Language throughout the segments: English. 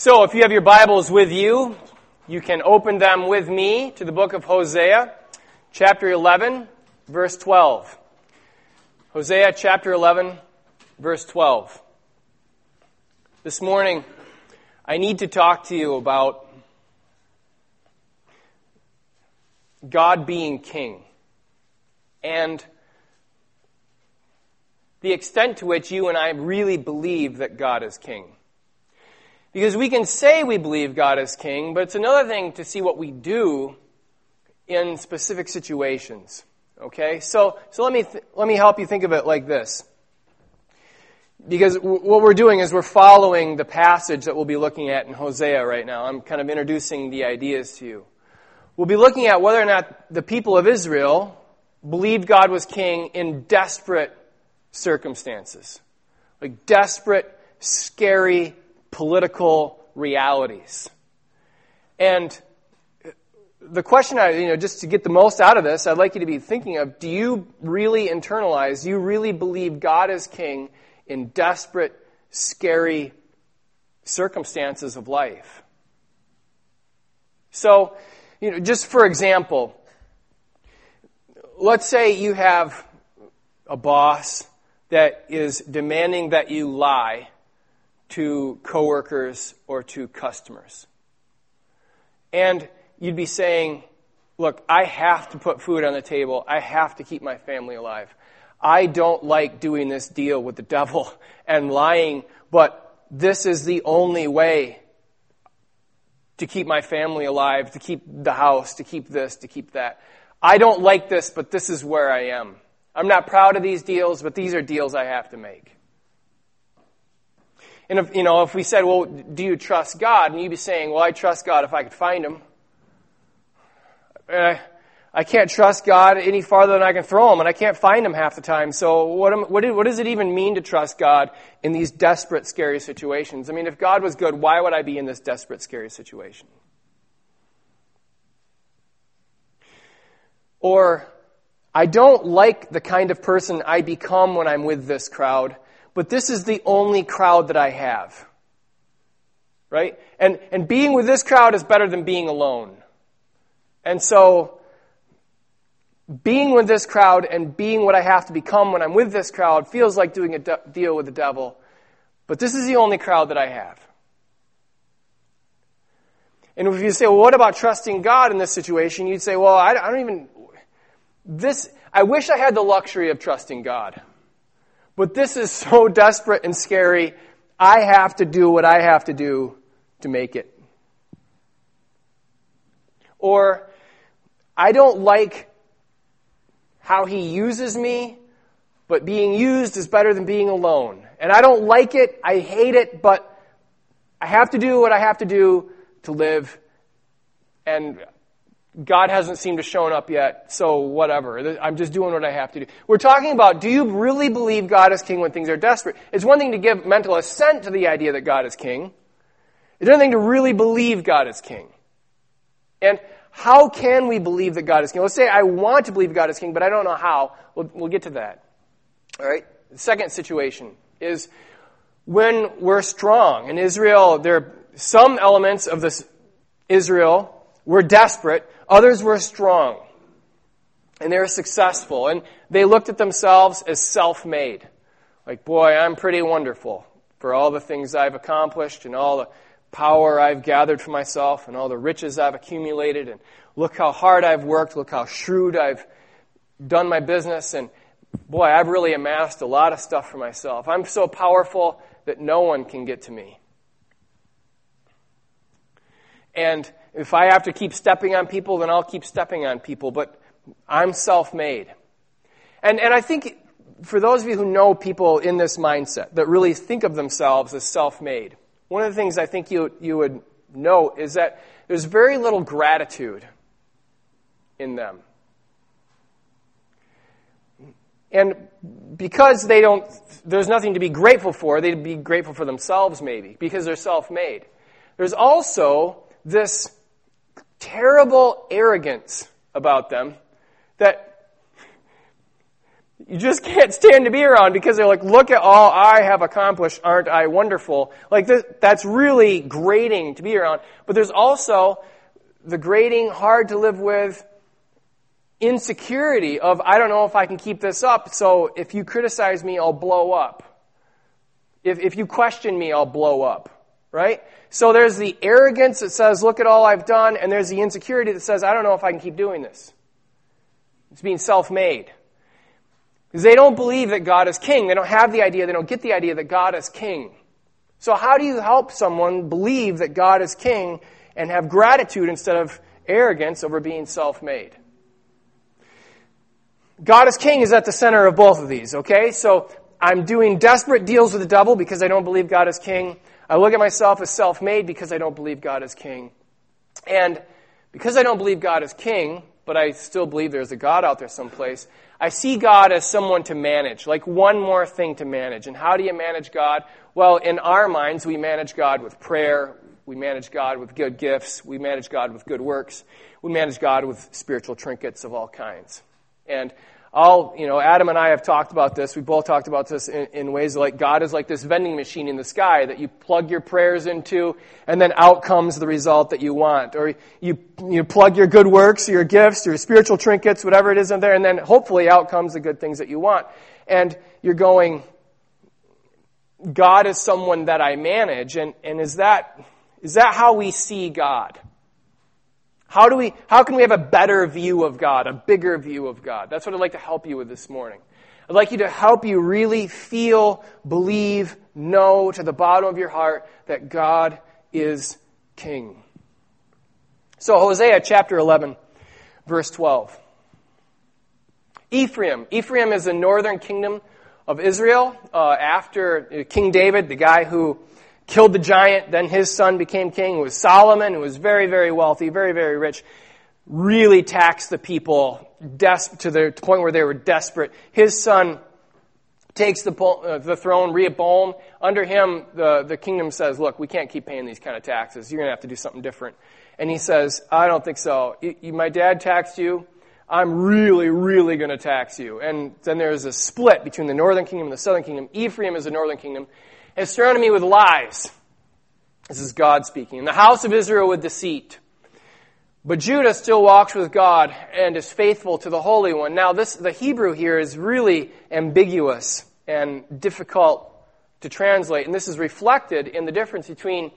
So, if you have your Bibles with you, you can open them with me to the book of Hosea, chapter 11, verse 12. Hosea chapter 11, verse 12. This morning, I need to talk to you about God being king and the extent to which you and I really believe that God is king. Because we can say we believe God is king, but it's another thing to see what we do in specific situations. Okay? So, so let me, th- let me help you think of it like this. Because w- what we're doing is we're following the passage that we'll be looking at in Hosea right now. I'm kind of introducing the ideas to you. We'll be looking at whether or not the people of Israel believed God was king in desperate circumstances. Like desperate, scary political realities. And the question I, you know, just to get the most out of this, I'd like you to be thinking of, do you really internalize, do you really believe God is king in desperate, scary circumstances of life? So, you know, just for example, let's say you have a boss that is demanding that you lie to coworkers or to customers. And you'd be saying, look, I have to put food on the table. I have to keep my family alive. I don't like doing this deal with the devil and lying, but this is the only way to keep my family alive, to keep the house, to keep this, to keep that. I don't like this, but this is where I am. I'm not proud of these deals, but these are deals I have to make. And if, you know, if we said, well, do you trust God? And you'd be saying, well, I trust God if I could find him. I, I can't trust God any farther than I can throw him, and I can't find him half the time. So what, am, what, what does it even mean to trust God in these desperate, scary situations? I mean, if God was good, why would I be in this desperate, scary situation? Or, I don't like the kind of person I become when I'm with this crowd but this is the only crowd that I have. Right? And, and being with this crowd is better than being alone. And so, being with this crowd and being what I have to become when I'm with this crowd feels like doing a de- deal with the devil. But this is the only crowd that I have. And if you say, well, what about trusting God in this situation? You'd say, well, I, I don't even, this, I wish I had the luxury of trusting God. But this is so desperate and scary. I have to do what I have to do to make it. Or, I don't like how he uses me, but being used is better than being alone. And I don't like it, I hate it, but I have to do what I have to do to live. And God hasn't seemed to shown up yet, so whatever. I'm just doing what I have to do. We're talking about do you really believe God is king when things are desperate? It's one thing to give mental assent to the idea that God is king. It's another thing to really believe God is king. And how can we believe that God is king? Let's say I want to believe God is king, but I don't know how. We'll, we'll get to that. All right? The second situation is when we're strong. In Israel, there are some elements of this Israel were desperate, others were strong. And they were successful. And they looked at themselves as self made. Like, boy, I'm pretty wonderful for all the things I've accomplished and all the power I've gathered for myself and all the riches I've accumulated. And look how hard I've worked. Look how shrewd I've done my business. And boy, I've really amassed a lot of stuff for myself. I'm so powerful that no one can get to me. And if I have to keep stepping on people, then I'll keep stepping on people, but I'm self made. And, and I think for those of you who know people in this mindset that really think of themselves as self made, one of the things I think you, you would know is that there's very little gratitude in them. And because they don't, there's nothing to be grateful for, they'd be grateful for themselves maybe, because they're self made. There's also this terrible arrogance about them that you just can't stand to be around because they're like, look at all I have accomplished, aren't I wonderful? Like that's really grating to be around. But there's also the grating, hard to live with insecurity of, I don't know if I can keep this up, so if you criticize me, I'll blow up. If, if you question me, I'll blow up. Right? So there's the arrogance that says, look at all I've done, and there's the insecurity that says, I don't know if I can keep doing this. It's being self-made. Because they don't believe that God is king. They don't have the idea, they don't get the idea that God is king. So how do you help someone believe that God is king and have gratitude instead of arrogance over being self-made? God is king is at the center of both of these, okay? So I'm doing desperate deals with the devil because I don't believe God is king. I look at myself as self-made because I don't believe God is king. And because I don't believe God is king, but I still believe there's a God out there someplace, I see God as someone to manage, like one more thing to manage. And how do you manage God? Well, in our minds, we manage God with prayer. We manage God with good gifts. We manage God with good works. We manage God with spiritual trinkets of all kinds. And all, you know, Adam and I have talked about this. We both talked about this in, in, ways like God is like this vending machine in the sky that you plug your prayers into, and then out comes the result that you want. Or you, you plug your good works, your gifts, your spiritual trinkets, whatever it is in there, and then hopefully out comes the good things that you want. And you're going, God is someone that I manage, and, and is that, is that how we see God? How do we, how can we have a better view of God, a bigger view of God? That's what I'd like to help you with this morning. I'd like you to help you really feel, believe, know to the bottom of your heart that God is King. So Hosea chapter 11, verse 12. Ephraim. Ephraim is the northern kingdom of Israel uh, after King David, the guy who killed the giant. Then his son became king, who was Solomon, who was very, very wealthy, very, very rich. Really taxed the people des- to the point where they were desperate. His son takes the, uh, the throne, Rehoboam. Under him, the, the kingdom says, look, we can't keep paying these kind of taxes. You're going to have to do something different. And he says, I don't think so. You, you, my dad taxed you. I'm really, really going to tax you. And then there's a split between the northern kingdom and the southern kingdom. Ephraim is the northern kingdom has surrounded me with lies. This is God speaking. In the house of Israel with deceit. But Judah still walks with God and is faithful to the Holy One. Now, this, the Hebrew here is really ambiguous and difficult to translate. And this is reflected in the difference between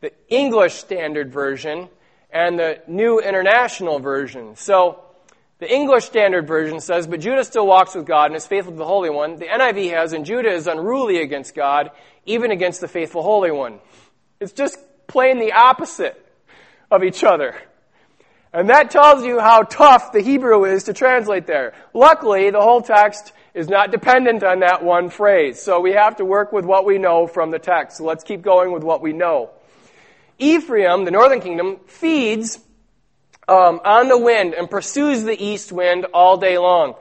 the English Standard Version and the New International Version. So, the English Standard Version says, But Judah still walks with God and is faithful to the Holy One. The NIV has, And Judah is unruly against God, even against the faithful Holy One. It's just plain the opposite of each other. And that tells you how tough the Hebrew is to translate there. Luckily, the whole text is not dependent on that one phrase. So we have to work with what we know from the text. So let's keep going with what we know. Ephraim, the northern kingdom, feeds um, on the wind and pursues the east wind all day long.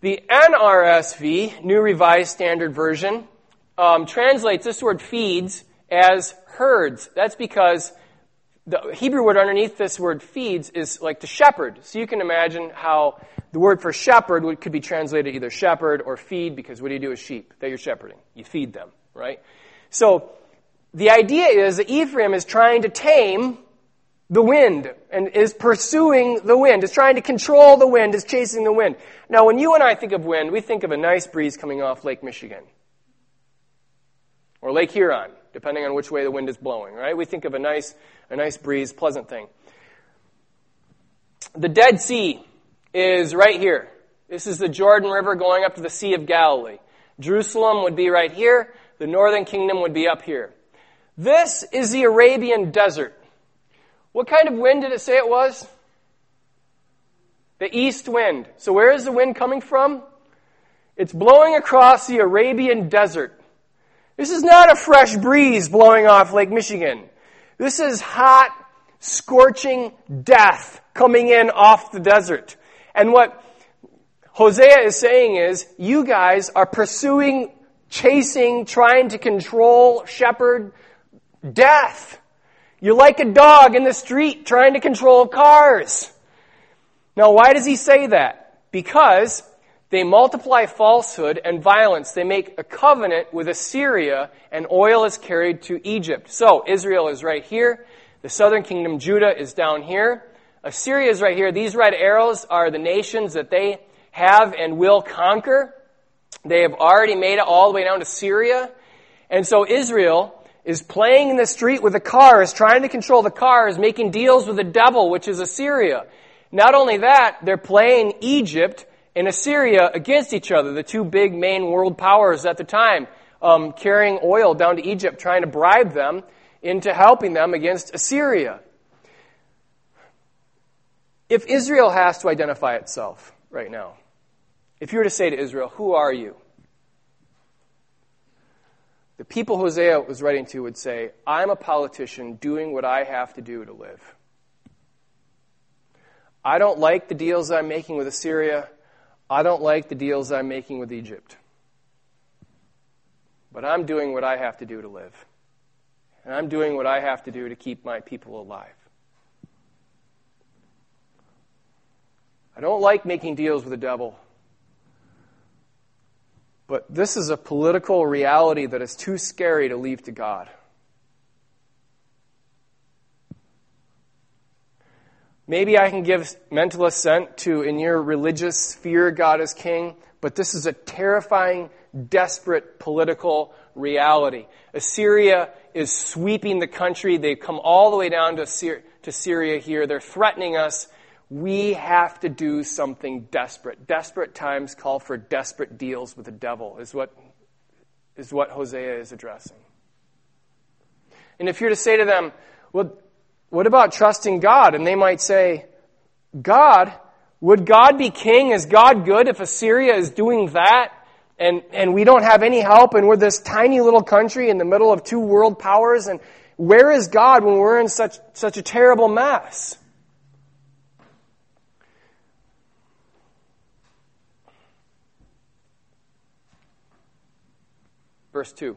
The NRSV, New Revised Standard Version, um, translates this word feeds as herds. That's because the Hebrew word underneath this word feeds is like to shepherd. So you can imagine how the word for shepherd would, could be translated either shepherd or feed because what do you do with sheep that you're shepherding? You feed them, right? So the idea is that Ephraim is trying to tame the wind and is pursuing the wind, is trying to control the wind, is chasing the wind. Now, when you and I think of wind, we think of a nice breeze coming off Lake Michigan or Lake Huron, depending on which way the wind is blowing, right? We think of a nice, a nice breeze, pleasant thing. The Dead Sea is right here. This is the Jordan River going up to the Sea of Galilee. Jerusalem would be right here. The northern kingdom would be up here. This is the Arabian desert. What kind of wind did it say it was? The east wind. So where is the wind coming from? It's blowing across the Arabian desert. This is not a fresh breeze blowing off Lake Michigan. This is hot, scorching death coming in off the desert. And what Hosea is saying is, you guys are pursuing, chasing, trying to control, shepherd death. You're like a dog in the street trying to control cars. Now, why does he say that? Because They multiply falsehood and violence. They make a covenant with Assyria, and oil is carried to Egypt. So, Israel is right here. The southern kingdom, Judah, is down here. Assyria is right here. These red arrows are the nations that they have and will conquer. They have already made it all the way down to Syria. And so Israel is playing in the street with the cars, trying to control the cars, making deals with the devil, which is Assyria. Not only that, they're playing Egypt and Assyria against each other, the two big main world powers at the time, um, carrying oil down to Egypt, trying to bribe them into helping them against Assyria. If Israel has to identify itself right now, if you were to say to Israel, Who are you? The people Hosea was writing to would say, I'm a politician doing what I have to do to live. I don't like the deals I'm making with Assyria. I don't like the deals I'm making with Egypt. But I'm doing what I have to do to live. And I'm doing what I have to do to keep my people alive. I don't like making deals with the devil. But this is a political reality that is too scary to leave to God. Maybe I can give mental assent to, in your religious sphere, God is king, but this is a terrifying, desperate political reality. Assyria is sweeping the country. They've come all the way down to to, Syria here. They're threatening us. We have to do something desperate. Desperate times call for desperate deals with the devil, is what, is what Hosea is addressing. And if you're to say to them, well, what about trusting God? And they might say, God? Would God be king? Is God good if Assyria is doing that? And, and we don't have any help and we're this tiny little country in the middle of two world powers and where is God when we're in such, such a terrible mess? Verse 2.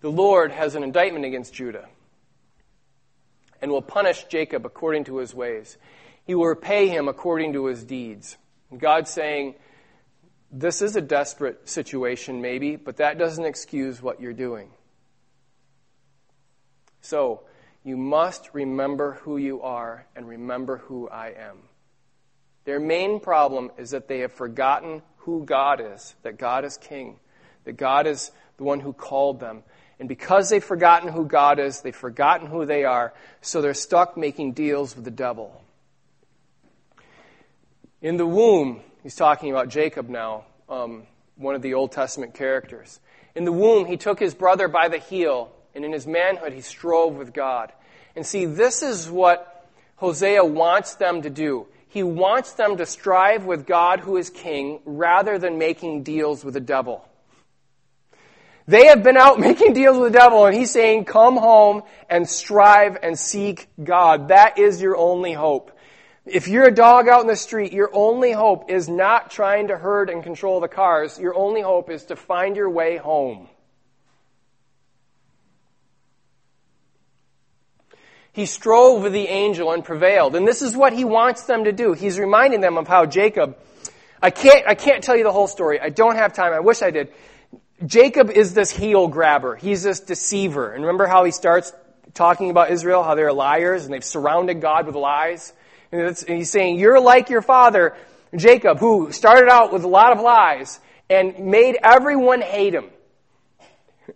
The Lord has an indictment against Judah and will punish Jacob according to his ways. He will repay him according to his deeds. God's saying, this is a desperate situation, maybe, but that doesn't excuse what you're doing. So, you must remember who you are and remember who I am. Their main problem is that they have forgotten who God is, that God is king that God is the one who called them. And because they've forgotten who God is, they've forgotten who they are, so they're stuck making deals with the devil. In the womb, he's talking about Jacob now, um, one of the Old Testament characters. In the womb, he took his brother by the heel, and in his manhood, he strove with God. And see, this is what Hosea wants them to do. He wants them to strive with God who is king rather than making deals with the devil. They have been out making deals with the devil, and he's saying, Come home and strive and seek God. That is your only hope. If you're a dog out in the street, your only hope is not trying to herd and control the cars. Your only hope is to find your way home. He strove with the angel and prevailed. And this is what he wants them to do. He's reminding them of how Jacob, I can't, I can't tell you the whole story. I don't have time. I wish I did. Jacob is this heel grabber. He's this deceiver. And remember how he starts talking about Israel, how they're liars and they've surrounded God with lies? And, and he's saying, You're like your father, Jacob, who started out with a lot of lies and made everyone hate him.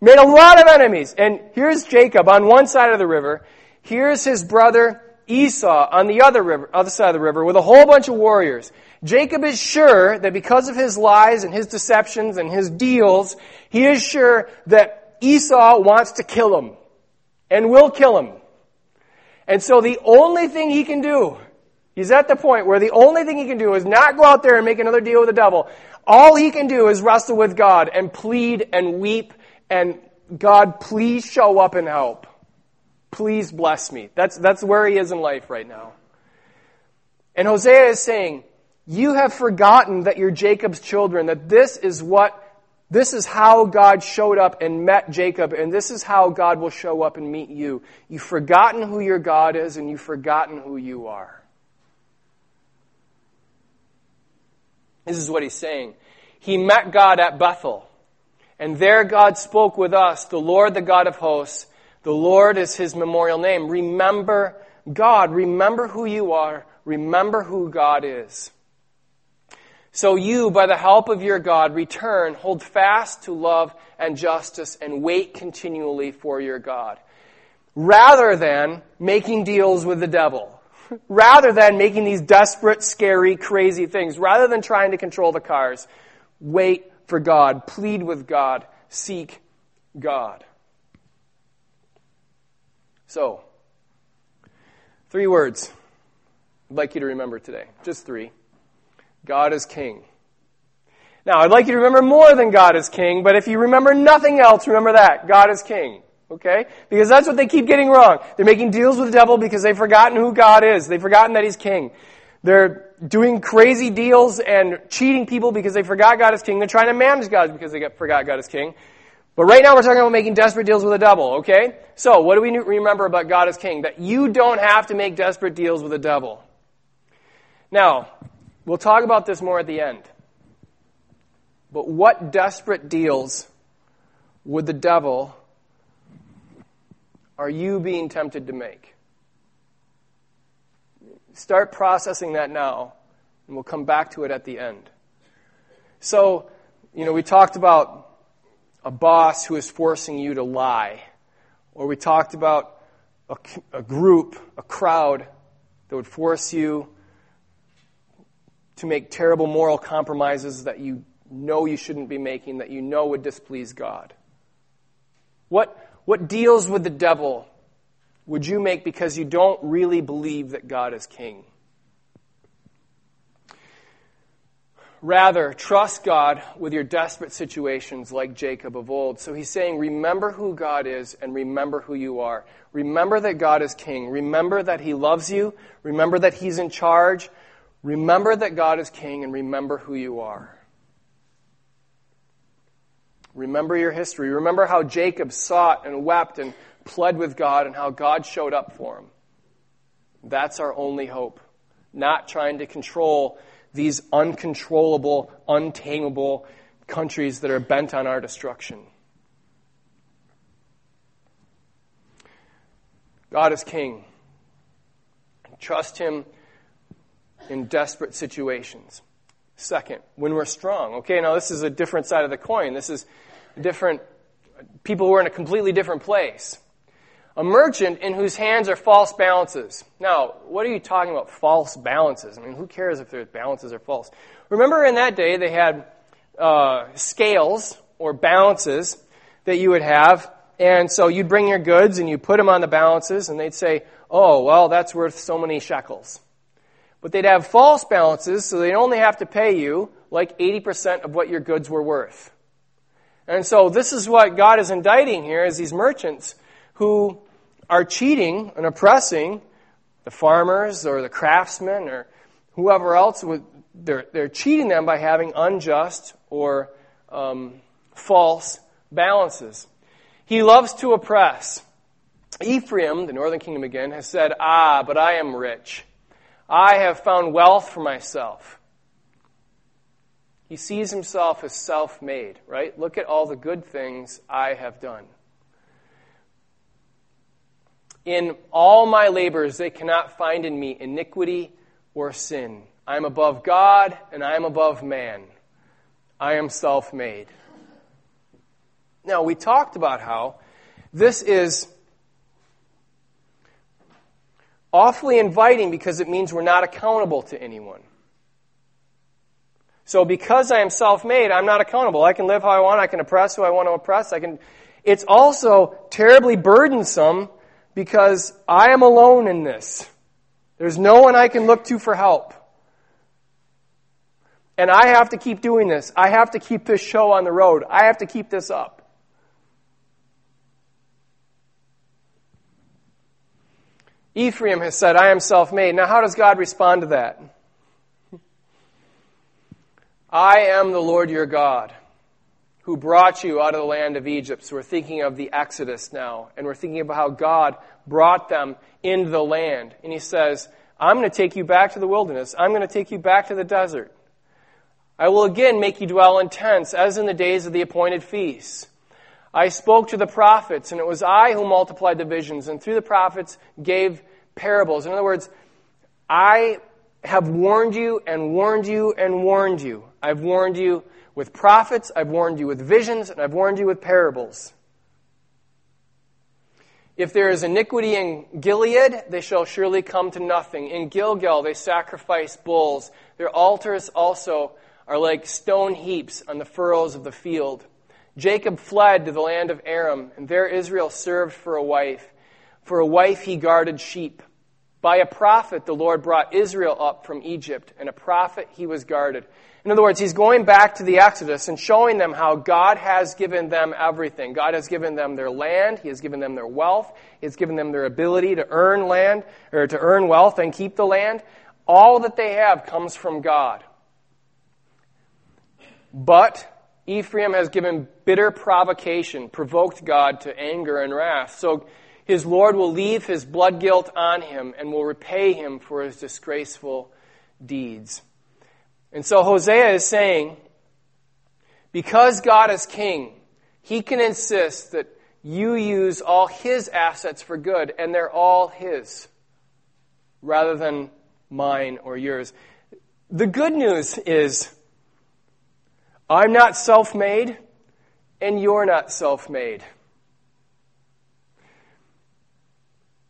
made a lot of enemies. And here's Jacob on one side of the river. Here's his brother Esau on the other river, other side of the river with a whole bunch of warriors. Jacob is sure that because of his lies and his deceptions and his deals, he is sure that Esau wants to kill him and will kill him. And so the only thing he can do, he's at the point where the only thing he can do is not go out there and make another deal with the devil. All he can do is wrestle with God and plead and weep and God, please show up and help. Please bless me. That's, that's where he is in life right now. And Hosea is saying, you have forgotten that you're Jacob's children, that this is what, this is how God showed up and met Jacob, and this is how God will show up and meet you. You've forgotten who your God is, and you've forgotten who you are. This is what he's saying. He met God at Bethel. And there God spoke with us, the Lord, the God of hosts. The Lord is his memorial name. Remember God. Remember who you are. Remember who God is. So you, by the help of your God, return, hold fast to love and justice, and wait continually for your God. Rather than making deals with the devil. Rather than making these desperate, scary, crazy things. Rather than trying to control the cars. Wait for God. Plead with God. Seek God. So, three words I'd like you to remember today. Just three. God is king. Now, I'd like you to remember more than God is king, but if you remember nothing else, remember that. God is king. Okay? Because that's what they keep getting wrong. They're making deals with the devil because they've forgotten who God is. They've forgotten that He's king. They're doing crazy deals and cheating people because they forgot God is king. They're trying to manage God because they forgot God is king. But right now we're talking about making desperate deals with the devil, okay? So, what do we remember about God as king? That you don't have to make desperate deals with the devil. Now, we'll talk about this more at the end. But what desperate deals with the devil are you being tempted to make? Start processing that now, and we'll come back to it at the end. So, you know, we talked about a boss who is forcing you to lie, or we talked about a, a group, a crowd that would force you to make terrible moral compromises that you know you shouldn't be making, that you know would displease God. What, what deals with the devil would you make because you don't really believe that God is king? Rather, trust God with your desperate situations like Jacob of old. So he's saying, remember who God is and remember who you are. Remember that God is king. Remember that he loves you. Remember that he's in charge. Remember that God is king and remember who you are. Remember your history. Remember how Jacob sought and wept and pled with God and how God showed up for him. That's our only hope. Not trying to control these uncontrollable, untamable countries that are bent on our destruction. God is king. Trust him in desperate situations. Second, when we're strong. Okay, now this is a different side of the coin. This is different people who are in a completely different place. A merchant in whose hands are false balances. Now, what are you talking about, false balances? I mean, who cares if their balances are false? Remember in that day they had uh, scales or balances that you would have, and so you'd bring your goods and you put them on the balances, and they'd say, oh, well, that's worth so many shekels. But they'd have false balances, so they'd only have to pay you like 80% of what your goods were worth. And so this is what God is indicting here is these merchants who are cheating and oppressing the farmers or the craftsmen or whoever else. they're, they're cheating them by having unjust or um, false balances. He loves to oppress. Ephraim, the northern kingdom again, has said, Ah, but I am rich. I have found wealth for myself. He sees himself as self made, right? Look at all the good things I have done. In all my labors, they cannot find in me iniquity or sin. I am above God and I am above man. I am self made. Now, we talked about how this is awfully inviting because it means we're not accountable to anyone. So because I am self-made, I'm not accountable. I can live how I want. I can oppress who I want to oppress. I can, it's also terribly burdensome because I am alone in this. There's no one I can look to for help. And I have to keep doing this. I have to keep this show on the road. I have to keep this up. Ephraim has said, I am self made. Now, how does God respond to that? I am the Lord your God who brought you out of the land of Egypt. So we're thinking of the Exodus now, and we're thinking about how God brought them into the land. And he says, I'm going to take you back to the wilderness. I'm going to take you back to the desert. I will again make you dwell in tents, as in the days of the appointed feasts. I spoke to the prophets, and it was I who multiplied the visions, and through the prophets gave parables. In other words, I have warned you and warned you and warned you. I've warned you with prophets, I've warned you with visions, and I've warned you with parables. If there is iniquity in Gilead, they shall surely come to nothing. In Gilgal, they sacrifice bulls. Their altars also are like stone heaps on the furrows of the field. Jacob fled to the land of Aram, and there Israel served for a wife. For a wife he guarded sheep. By a prophet, the Lord brought Israel up from Egypt, and a prophet he was guarded. In other words, he's going back to the Exodus and showing them how God has given them everything. God has given them their land, He has given them their wealth, He has given them their ability to earn land, or to earn wealth and keep the land. All that they have comes from God. But Ephraim has given bitter provocation, provoked God to anger and wrath. So his Lord will leave his blood guilt on him and will repay him for his disgraceful deeds. And so Hosea is saying, because God is king, he can insist that you use all his assets for good, and they're all his, rather than mine or yours. The good news is, I'm not self made, and you're not self made.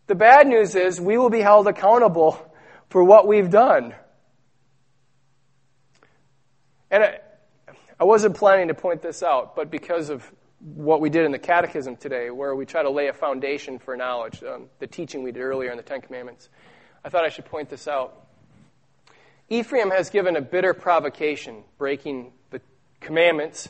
The bad news is we will be held accountable for what we've done. And I, I wasn't planning to point this out, but because of what we did in the catechism today, where we try to lay a foundation for knowledge, um, the teaching we did earlier in the Ten Commandments, I thought I should point this out. Ephraim has given a bitter provocation, breaking commandments,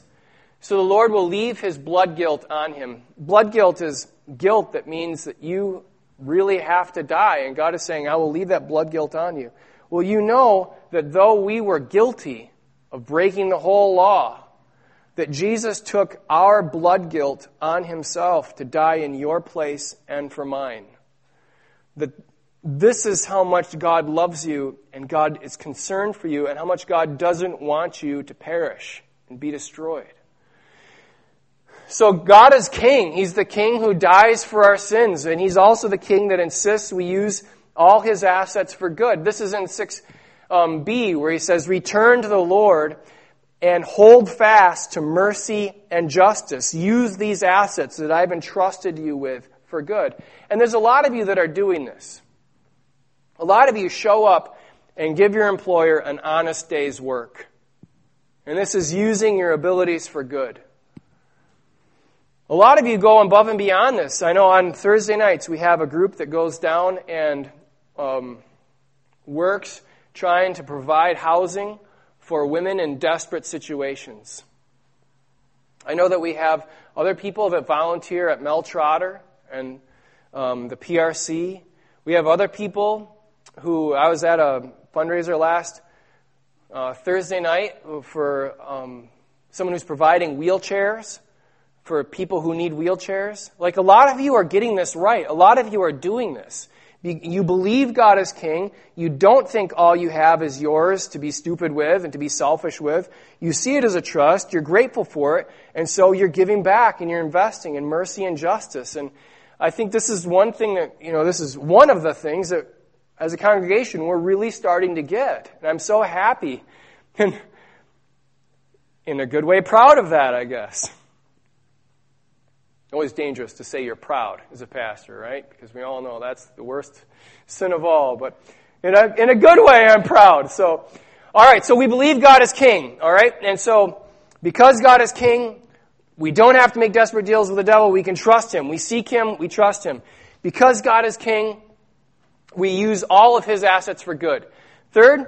so the Lord will leave his blood guilt on him. Blood guilt is guilt that means that you really have to die, and God is saying, I will leave that blood guilt on you. Well, you know that though we were guilty, of breaking the whole law, that Jesus took our blood guilt on himself to die in your place and for mine. That this is how much God loves you and God is concerned for you and how much God doesn't want you to perish and be destroyed. So God is king. He's the king who dies for our sins and he's also the king that insists we use all his assets for good. This is in 6 um, where he says, Return to the Lord and hold fast to mercy and justice. Use these assets that I've entrusted you with for good. And there's a lot of you that are doing this. A lot of you show up and give your employer an honest day's work. And this is using your abilities for good. A lot of you go above and beyond this. I know on Thursday nights we have a group that goes down and um, works trying to provide housing for women in desperate situations. I know that we have other people that volunteer at Mel Trotter and um, the PRC. We have other people who, I was at a fundraiser last uh, Thursday night for um, someone who's providing wheelchairs for people who need wheelchairs. Like a lot of you are getting this right. A lot of you are doing this. You believe God is king. You don't think all you have is yours to be stupid with and to be selfish with. You see it as a trust. You're grateful for it. And so you're giving back and you're investing in mercy and justice. And I think this is one thing that, you know, this is one of the things that as a congregation we're really starting to get. And I'm so happy and in a good way proud of that, I guess. Always dangerous to say you're proud as a pastor, right? Because we all know that's the worst sin of all. But in a, in a good way, I'm proud. So, alright, so we believe God is king, alright? And so, because God is king, we don't have to make desperate deals with the devil. We can trust him. We seek him. We trust him. Because God is king, we use all of his assets for good. Third,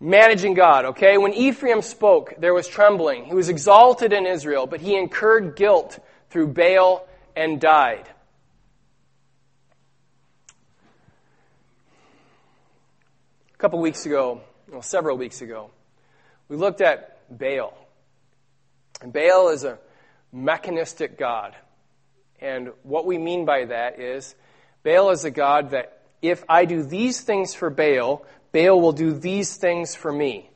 managing God, okay? When Ephraim spoke, there was trembling. He was exalted in Israel, but he incurred guilt through Baal and died. A couple weeks ago, well, several weeks ago, we looked at Baal. And Baal is a mechanistic God. And what we mean by that is Baal is a God that if I do these things for Baal, Baal will do these things for me.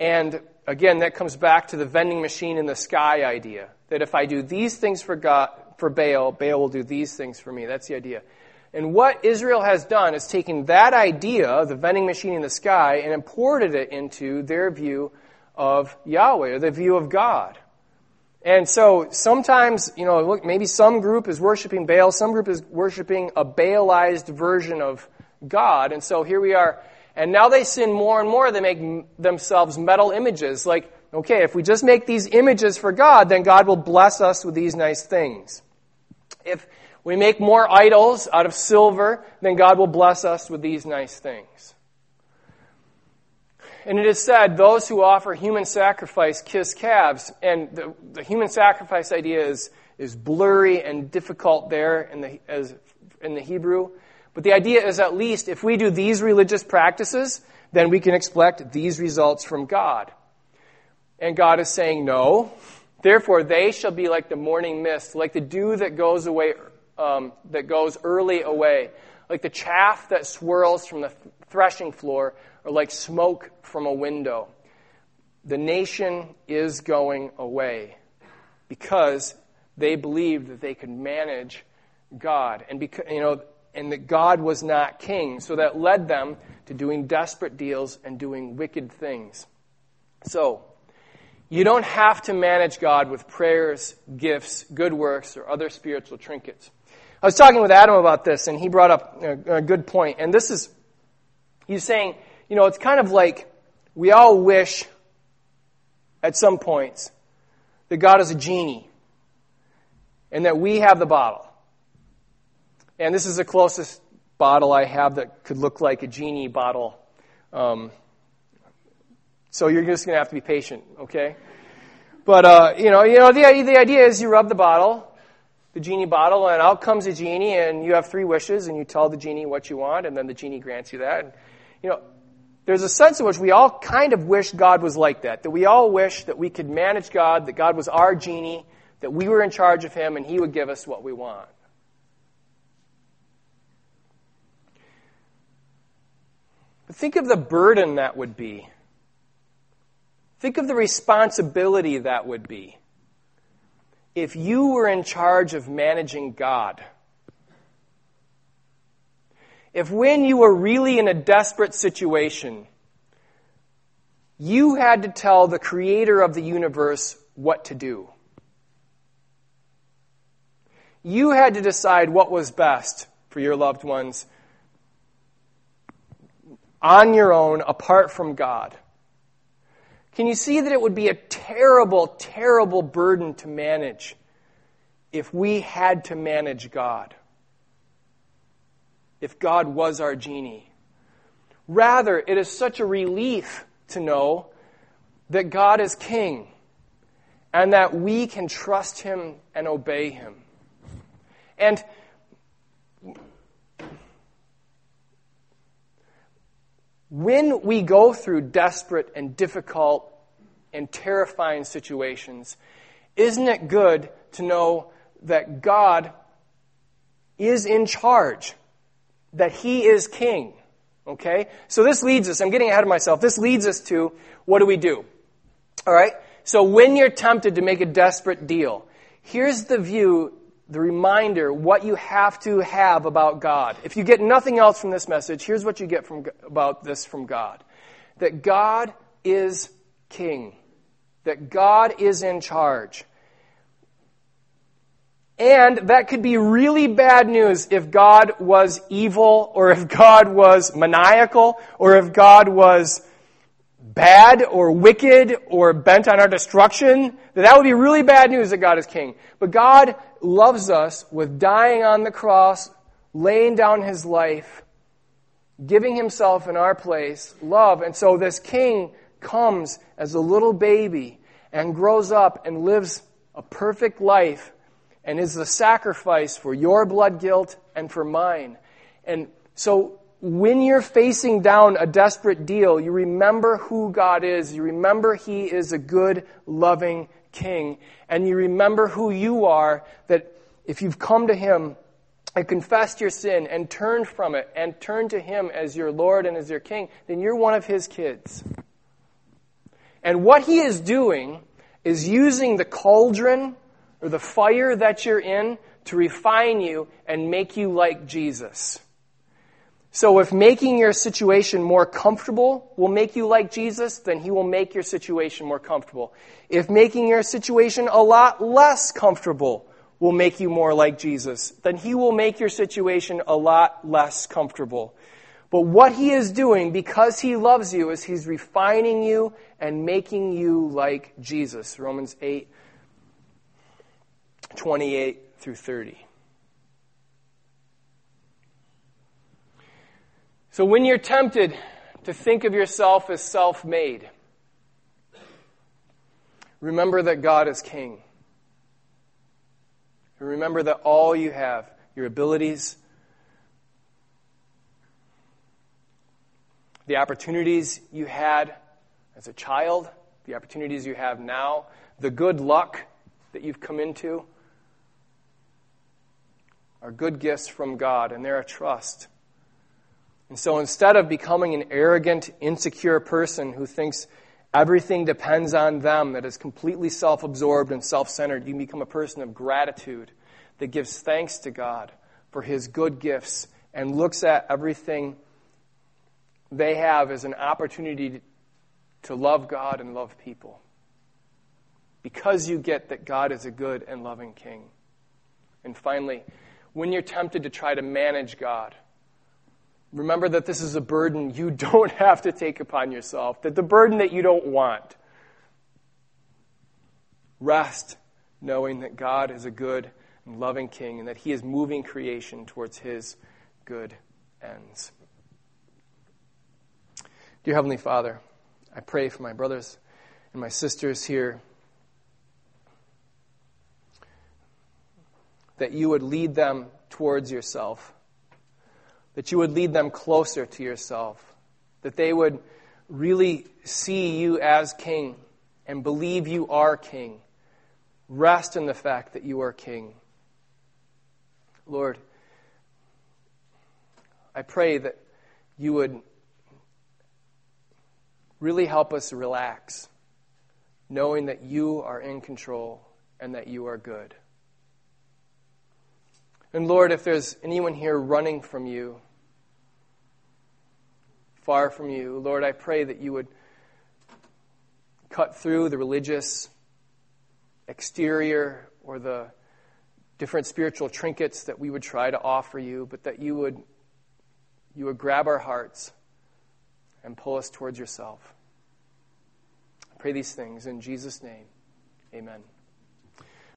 And again, that comes back to the vending machine in the sky idea. That if I do these things for God, for Baal, Baal will do these things for me. That's the idea. And what Israel has done is taken that idea, the vending machine in the sky, and imported it into their view of Yahweh, or the view of God. And so sometimes, you know, look, maybe some group is worshiping Baal, some group is worshiping a Baalized version of God. And so here we are. And now they sin more and more. They make themselves metal images. Like, okay, if we just make these images for God, then God will bless us with these nice things. If we make more idols out of silver, then God will bless us with these nice things. And it is said, those who offer human sacrifice kiss calves. And the, the human sacrifice idea is, is blurry and difficult there in the, as, in the Hebrew. But the idea is at least if we do these religious practices, then we can expect these results from God. And God is saying, no. Therefore, they shall be like the morning mist, like the dew that goes away, um, that goes early away, like the chaff that swirls from the threshing floor, or like smoke from a window. The nation is going away because they believed that they could manage God, and because you know, and that God was not king. So that led them to doing desperate deals and doing wicked things. So, you don't have to manage God with prayers, gifts, good works, or other spiritual trinkets. I was talking with Adam about this, and he brought up a good point. And this is, he's saying, you know, it's kind of like we all wish at some points that God is a genie and that we have the bottle. And this is the closest bottle I have that could look like a genie bottle. Um, so you're just going to have to be patient, okay? But uh, you know, you know, the the idea is you rub the bottle, the genie bottle, and out comes a genie, and you have three wishes, and you tell the genie what you want, and then the genie grants you that. And, you know, there's a sense in which we all kind of wish God was like that. That we all wish that we could manage God, that God was our genie, that we were in charge of Him, and He would give us what we want. But think of the burden that would be. Think of the responsibility that would be. If you were in charge of managing God, if when you were really in a desperate situation, you had to tell the creator of the universe what to do. You had to decide what was best for your loved ones on your own, apart from God. Can you see that it would be a terrible, terrible burden to manage if we had to manage God? If God was our genie. Rather, it is such a relief to know that God is king and that we can trust him and obey him. And When we go through desperate and difficult and terrifying situations, isn't it good to know that God is in charge, that He is King? Okay? So this leads us, I'm getting ahead of myself, this leads us to what do we do? Alright? So when you're tempted to make a desperate deal, here's the view the reminder what you have to have about God. If you get nothing else from this message, here's what you get from about this from God. That God is king. That God is in charge. And that could be really bad news if God was evil or if God was maniacal or if God was bad or wicked or bent on our destruction, that would be really bad news that God is king. But God loves us with dying on the cross, laying down his life, giving himself in our place, love. And so this king comes as a little baby and grows up and lives a perfect life and is the sacrifice for your blood guilt and for mine. And so when you're facing down a desperate deal, you remember who God is. You remember He is a good, loving King. And you remember who you are, that if you've come to Him and confessed your sin and turned from it and turned to Him as your Lord and as your King, then you're one of His kids. And what he is doing is using the cauldron or the fire that you're in to refine you and make you like Jesus. So if making your situation more comfortable will make you like Jesus, then he will make your situation more comfortable. If making your situation a lot less comfortable will make you more like Jesus, then he will make your situation a lot less comfortable. But what he is doing, because he loves you, is he's refining you and making you like Jesus. Romans 8, 28 through 30. So when you're tempted to think of yourself as self made, remember that God is king. Remember that all you have, your abilities, the opportunities you had as a child, the opportunities you have now, the good luck that you've come into are good gifts from God, and they're a trust. And so instead of becoming an arrogant, insecure person who thinks everything depends on them, that is completely self absorbed and self centered, you become a person of gratitude that gives thanks to God for his good gifts and looks at everything they have as an opportunity to love God and love people. Because you get that God is a good and loving King. And finally, when you're tempted to try to manage God, remember that this is a burden you don't have to take upon yourself, that the burden that you don't want. Rest knowing that God is a good and loving King and that He is moving creation towards His good ends. Dear Heavenly Father, I pray for my brothers and my sisters here that you would lead them towards yourself, that you would lead them closer to yourself, that they would really see you as King and believe you are King. Rest in the fact that you are King. Lord, I pray that you would really help us relax, knowing that you are in control and that you are good. And Lord, if there's anyone here running from you, far from you, Lord, I pray that you would cut through the religious exterior or the different spiritual trinkets that we would try to offer you, but that you would you would grab our hearts and pull us towards yourself. I pray these things in Jesus' name. Amen.